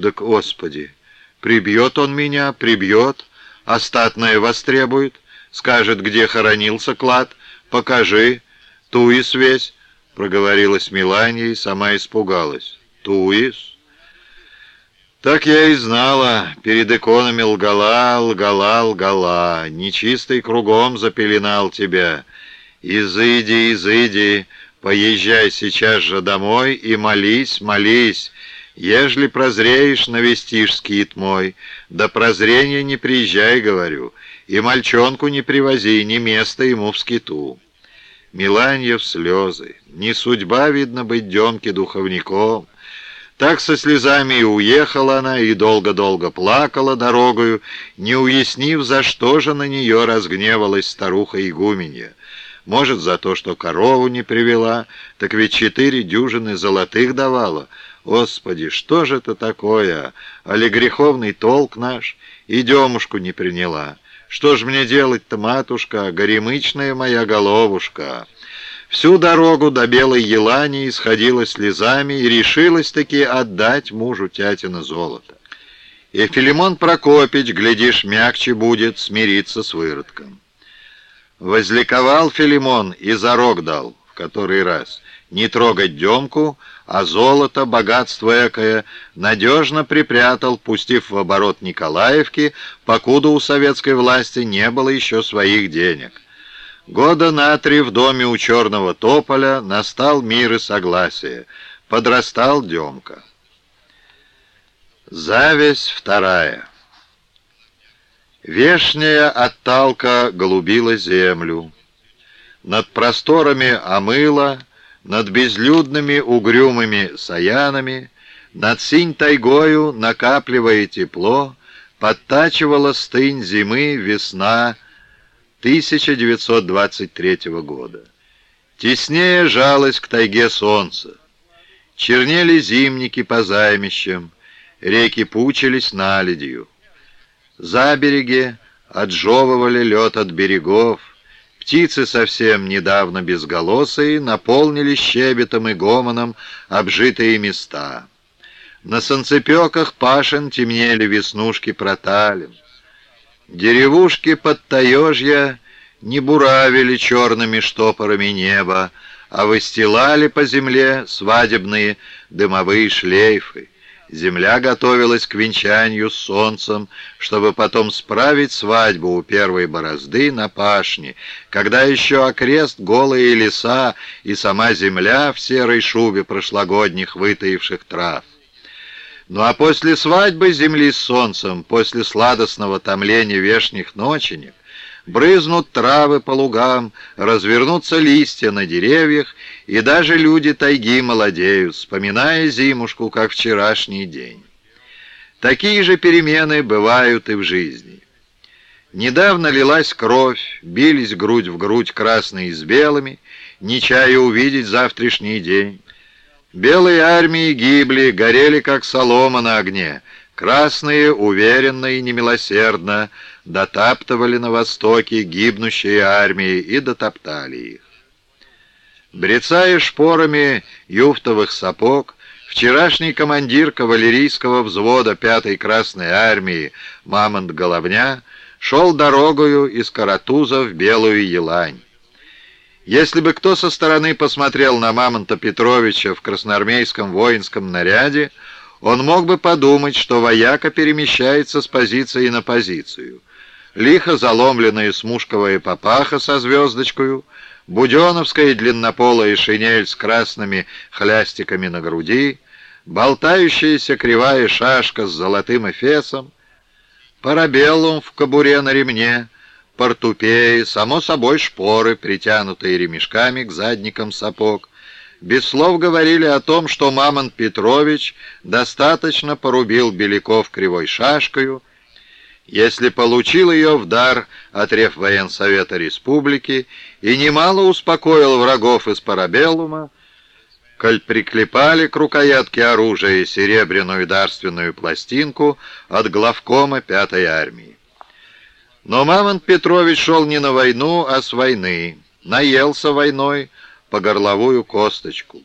Да, Господи, прибьет он меня, прибьет, остатное востребует, скажет, где хоронился клад, покажи, туис весь, проговорилась Миланья и сама испугалась. Туис? Так я и знала, перед иконами лгала, лгала, лгала, нечистый кругом запеленал тебя. Изыди, изыди, поезжай сейчас же домой и молись, молись, Ежели прозреешь, навестишь скит мой, до прозрения не приезжай, говорю, и мальчонку не привози, ни места ему в скиту. Миланья в слезы. Не судьба, видно, быть Демке духовником. Так со слезами и уехала она, и долго-долго плакала дорогою, не уяснив, за что же на нее разгневалась старуха-игуменья. Может, за то, что корову не привела, так ведь четыре дюжины золотых давала — Господи, что же это такое? Али греховный толк наш? И демушку не приняла. Что ж мне делать-то, матушка, горемычная моя головушка?» Всю дорогу до Белой Елани исходила слезами и решилась-таки отдать мужу тятина золото. И Филимон Прокопич, глядишь, мягче будет смириться с выродком. Возликовал Филимон и зарок дал который раз не трогать демку, а золото, богатство экое, надежно припрятал, пустив в оборот Николаевки, покуда у советской власти не было еще своих денег. Года на три в доме у Черного Тополя настал мир и согласие. Подрастал Демка. Зависть вторая. Вешняя отталка голубила землю. Над просторами омыла, над безлюдными угрюмыми саянами, над синь тайгою, накапливая тепло, подтачивала стынь зимы весна 1923 года. Теснее жалось к тайге солнце. Чернели зимники по займищам, реки пучились наледью. Забереги отжевывали лед от берегов, Птицы совсем недавно безголосые наполнили щебетом и гомоном обжитые места. На санцепеках пашен темнели веснушки проталин. Деревушки под таежья не буравили черными штопорами неба, а выстилали по земле свадебные дымовые шлейфы. Земля готовилась к венчанию с солнцем, чтобы потом справить свадьбу у первой борозды на пашне, когда еще окрест голые леса и сама земля в серой шубе прошлогодних вытаивших трав. Ну а после свадьбы земли с солнцем, после сладостного томления вешних ноченек, брызнут травы по лугам, развернутся листья на деревьях, и даже люди тайги молодеют, вспоминая зимушку, как вчерашний день. Такие же перемены бывают и в жизни. Недавно лилась кровь, бились грудь в грудь красные с белыми, не чая увидеть завтрашний день. Белые армии гибли, горели, как солома на огне, красные уверенно и немилосердно дотаптывали на востоке гибнущие армии и дотоптали их. Брецая шпорами юфтовых сапог, вчерашний командир кавалерийского взвода 5-й Красной армии Мамонт Головня шел дорогою из Каратуза в Белую Елань. Если бы кто со стороны посмотрел на Мамонта Петровича в красноармейском воинском наряде, он мог бы подумать, что вояка перемещается с позиции на позицию — лихо заломленная смушковая папаха со звездочкою, буденовская длиннополая шинель с красными хлястиками на груди, болтающаяся кривая шашка с золотым эфесом, парабеллум в кобуре на ремне, портупеи, само собой шпоры, притянутые ремешками к задникам сапог, без слов говорили о том, что Мамонт Петрович достаточно порубил Беляков кривой шашкою, если получил ее в дар от Реввоенсовета Республики и немало успокоил врагов из Парабеллума, коль приклепали к рукоятке оружия серебряную дарственную пластинку от главкома Пятой армии. Но Мамонт Петрович шел не на войну, а с войны, наелся войной по горловую косточку.